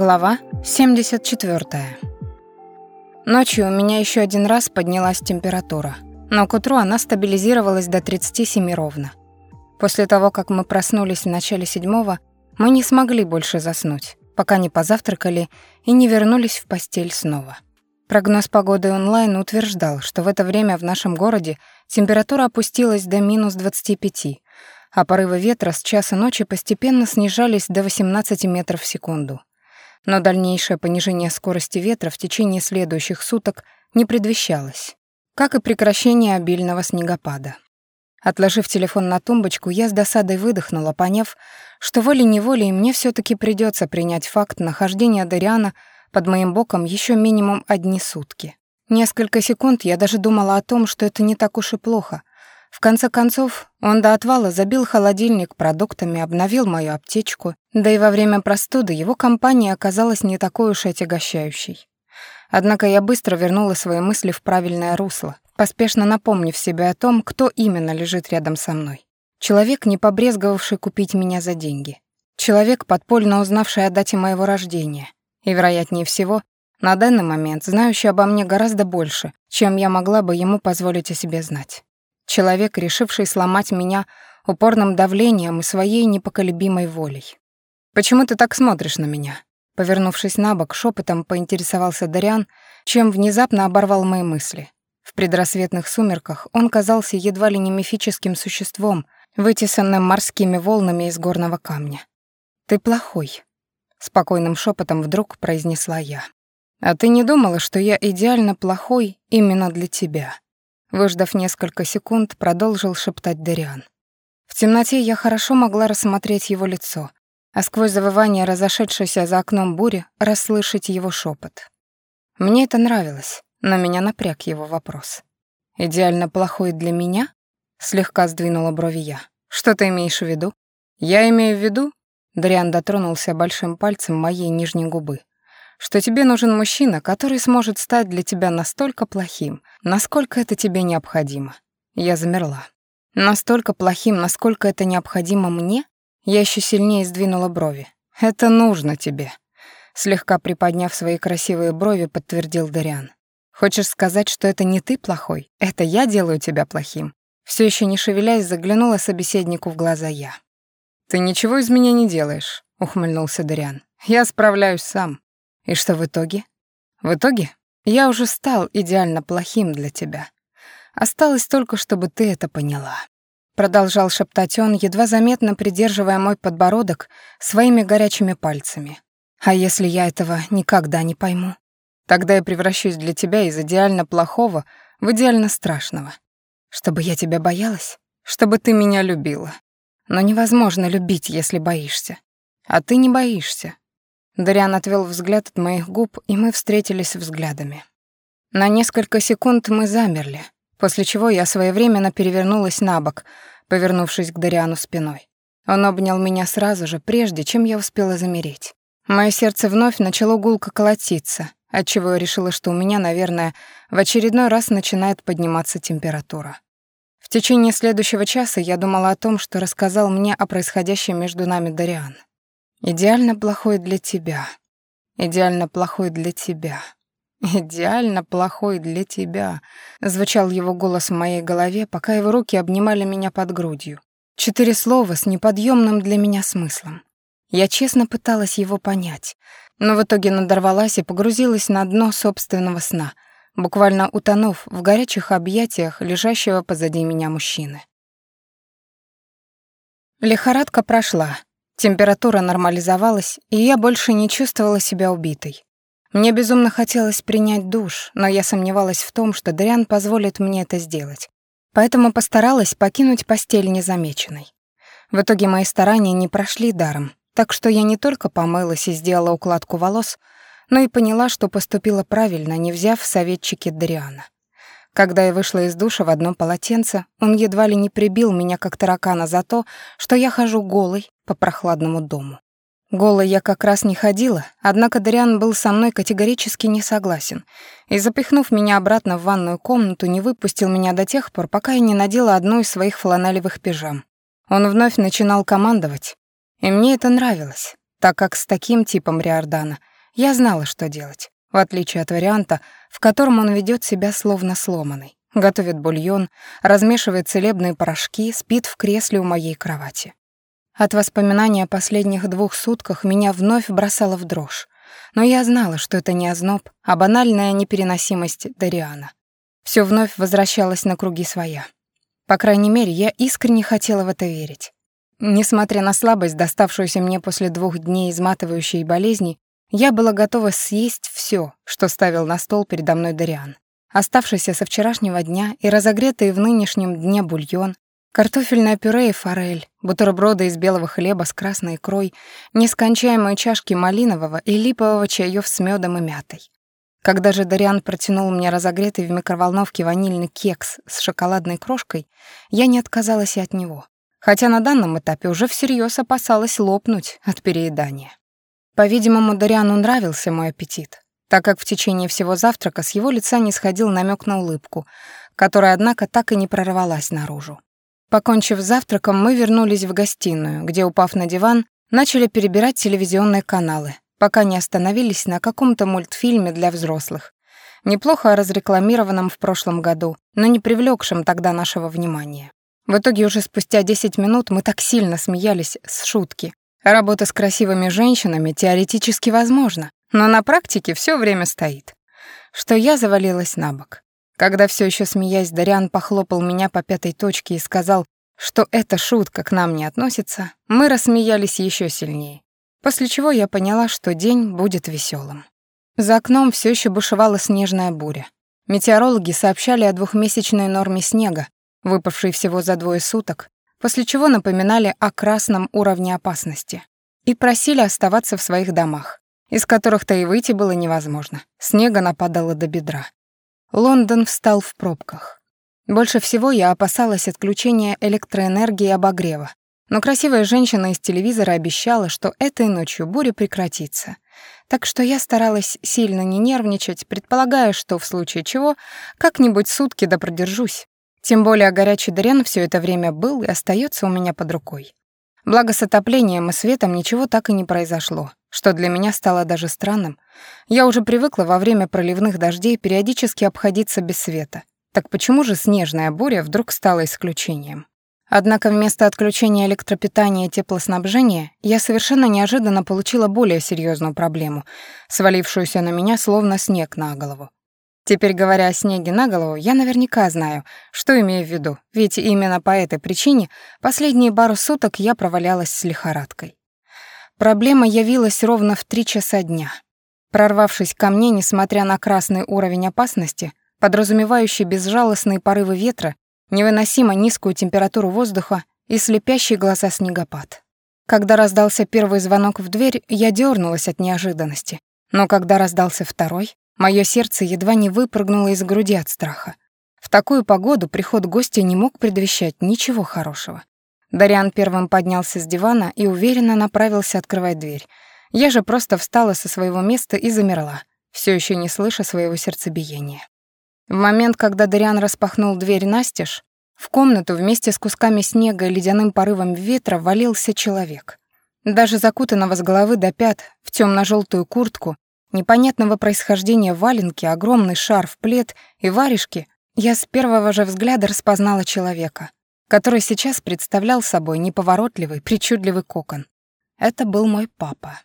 Глава 74. Ночью у меня еще один раз поднялась температура, но к утру она стабилизировалась до 37 ровно. После того, как мы проснулись в начале седьмого, мы не смогли больше заснуть, пока не позавтракали и не вернулись в постель снова. Прогноз погоды онлайн утверждал, что в это время в нашем городе температура опустилась до минус 25, а порывы ветра с часа ночи постепенно снижались до 18 метров в секунду но дальнейшее понижение скорости ветра в течение следующих суток не предвещалось, как и прекращение обильного снегопада. Отложив телефон на тумбочку, я с досадой выдохнула, поняв, что волей-неволей мне все таки придется принять факт нахождения Дариана под моим боком еще минимум одни сутки. Несколько секунд я даже думала о том, что это не так уж и плохо, в конце концов, он до отвала забил холодильник продуктами, обновил мою аптечку, да и во время простуды его компания оказалась не такой уж отягощающей. Однако я быстро вернула свои мысли в правильное русло, поспешно напомнив себе о том, кто именно лежит рядом со мной. Человек, не побрезговавший купить меня за деньги. Человек, подпольно узнавший о дате моего рождения. И, вероятнее всего, на данный момент знающий обо мне гораздо больше, чем я могла бы ему позволить о себе знать. Человек, решивший сломать меня упорным давлением и своей непоколебимой волей. «Почему ты так смотришь на меня?» Повернувшись на бок, шепотом поинтересовался Дариан, чем внезапно оборвал мои мысли. В предрассветных сумерках он казался едва ли не мифическим существом, вытесанным морскими волнами из горного камня. «Ты плохой», — спокойным шепотом вдруг произнесла я. «А ты не думала, что я идеально плохой именно для тебя?» Выждав несколько секунд, продолжил шептать Дариан. В темноте я хорошо могла рассмотреть его лицо, а сквозь завывание разошедшейся за окном бури расслышать его шепот. Мне это нравилось, но меня напряг его вопрос. «Идеально плохой для меня?» — слегка сдвинула брови я. «Что ты имеешь в виду?» «Я имею в виду...» Дариан дотронулся большим пальцем моей нижней губы что тебе нужен мужчина, который сможет стать для тебя настолько плохим, насколько это тебе необходимо. Я замерла. Настолько плохим, насколько это необходимо мне? Я еще сильнее сдвинула брови. Это нужно тебе. Слегка приподняв свои красивые брови, подтвердил Дариан. Хочешь сказать, что это не ты плохой? Это я делаю тебя плохим? Все еще не шевелясь, заглянула собеседнику в глаза я. Ты ничего из меня не делаешь, ухмыльнулся Дариан. Я справляюсь сам. И что в итоге? В итоге я уже стал идеально плохим для тебя. Осталось только, чтобы ты это поняла. Продолжал шептать он, едва заметно придерживая мой подбородок своими горячими пальцами. А если я этого никогда не пойму? Тогда я превращусь для тебя из идеально плохого в идеально страшного. Чтобы я тебя боялась? Чтобы ты меня любила. Но невозможно любить, если боишься. А ты не боишься. Дариан отвел взгляд от моих губ, и мы встретились взглядами. На несколько секунд мы замерли, после чего я своевременно перевернулась на бок, повернувшись к Дариану спиной. Он обнял меня сразу же, прежде чем я успела замереть. Мое сердце вновь начало гулко колотиться, отчего я решила, что у меня, наверное, в очередной раз начинает подниматься температура. В течение следующего часа я думала о том, что рассказал мне о происходящем между нами Дариан. Идеально плохой для тебя. Идеально плохой для тебя. Идеально плохой для тебя. Звучал его голос в моей голове, пока его руки обнимали меня под грудью. Четыре слова с неподъемным для меня смыслом. Я честно пыталась его понять, но в итоге надорвалась и погрузилась на дно собственного сна, буквально утонув в горячих объятиях лежащего позади меня мужчины. Лихорадка прошла, Температура нормализовалась, и я больше не чувствовала себя убитой. Мне безумно хотелось принять душ, но я сомневалась в том, что Дриан позволит мне это сделать. Поэтому постаралась покинуть постель незамеченной. В итоге мои старания не прошли даром, так что я не только помылась и сделала укладку волос, но и поняла, что поступила правильно, не взяв советчики Дриана. Когда я вышла из душа в одном полотенце, он едва ли не прибил меня как таракана за то, что я хожу голой по прохладному дому. Голой я как раз не ходила, однако Дариан был со мной категорически не согласен и, запихнув меня обратно в ванную комнату, не выпустил меня до тех пор, пока я не надела одну из своих фланелевых пижам. Он вновь начинал командовать, и мне это нравилось, так как с таким типом Риордана я знала, что делать, в отличие от варианта, в котором он ведет себя словно сломанный. Готовит бульон, размешивает целебные порошки, спит в кресле у моей кровати. От воспоминания о последних двух сутках меня вновь бросало в дрожь. Но я знала, что это не озноб, а банальная непереносимость Дариана. Все вновь возвращалось на круги своя. По крайней мере, я искренне хотела в это верить. Несмотря на слабость, доставшуюся мне после двух дней изматывающей болезни, я была готова съесть все, что ставил на стол передо мной Дариан. Оставшийся со вчерашнего дня и разогретый в нынешнем дне бульон, картофельное пюре и форель, бутерброды из белого хлеба с красной икрой, нескончаемые чашки малинового и липового чаев с медом и мятой. Когда же Дариан протянул мне разогретый в микроволновке ванильный кекс с шоколадной крошкой, я не отказалась и от него, хотя на данном этапе уже всерьез опасалась лопнуть от переедания. По-видимому, Дариану нравился мой аппетит, так как в течение всего завтрака с его лица не сходил намек на улыбку, которая, однако, так и не прорвалась наружу. Покончив с завтраком, мы вернулись в гостиную, где, упав на диван, начали перебирать телевизионные каналы, пока не остановились на каком-то мультфильме для взрослых, неплохо разрекламированном в прошлом году, но не привлекшем тогда нашего внимания. В итоге уже спустя 10 минут мы так сильно смеялись с шутки. Работа с красивыми женщинами теоретически возможна, но на практике все время стоит. Что я завалилась на бок. Когда все еще смеясь, Дариан похлопал меня по пятой точке и сказал, что эта шутка к нам не относится, мы рассмеялись еще сильнее. После чего я поняла, что день будет веселым. За окном все еще бушевала снежная буря. Метеорологи сообщали о двухмесячной норме снега, выпавшей всего за двое суток, после чего напоминали о красном уровне опасности и просили оставаться в своих домах, из которых-то и выйти было невозможно. Снега нападало до бедра. Лондон встал в пробках. Больше всего я опасалась отключения электроэнергии и обогрева, но красивая женщина из телевизора обещала, что этой ночью буря прекратится. Так что я старалась сильно не нервничать, предполагая, что в случае чего как-нибудь сутки да продержусь. Тем более горячий дрен все это время был и остается у меня под рукой. Благо с отоплением и светом ничего так и не произошло, что для меня стало даже странным. Я уже привыкла во время проливных дождей периодически обходиться без света. Так почему же снежная буря вдруг стала исключением? Однако вместо отключения электропитания и теплоснабжения я совершенно неожиданно получила более серьезную проблему, свалившуюся на меня словно снег на голову. Теперь, говоря о снеге на голову, я наверняка знаю, что имею в виду, ведь именно по этой причине последние пару суток я провалялась с лихорадкой. Проблема явилась ровно в три часа дня. Прорвавшись ко мне, несмотря на красный уровень опасности, подразумевающий безжалостные порывы ветра невыносимо низкую температуру воздуха и слепящие глаза снегопад. Когда раздался первый звонок в дверь, я дернулась от неожиданности. Но когда раздался второй, мое сердце едва не выпрыгнуло из груди от страха. В такую погоду приход гостя не мог предвещать ничего хорошего. Дариан первым поднялся с дивана и уверенно направился открывать дверь. Я же просто встала со своего места и замерла, все еще не слыша своего сердцебиения. В момент, когда Дариан распахнул дверь настежь, в комнату вместе с кусками снега и ледяным порывом ветра валился человек. Даже закутанного с головы до пят в темно желтую куртку, непонятного происхождения валенки, огромный шарф, плед и варежки, я с первого же взгляда распознала человека, который сейчас представлял собой неповоротливый, причудливый кокон. Это был мой папа.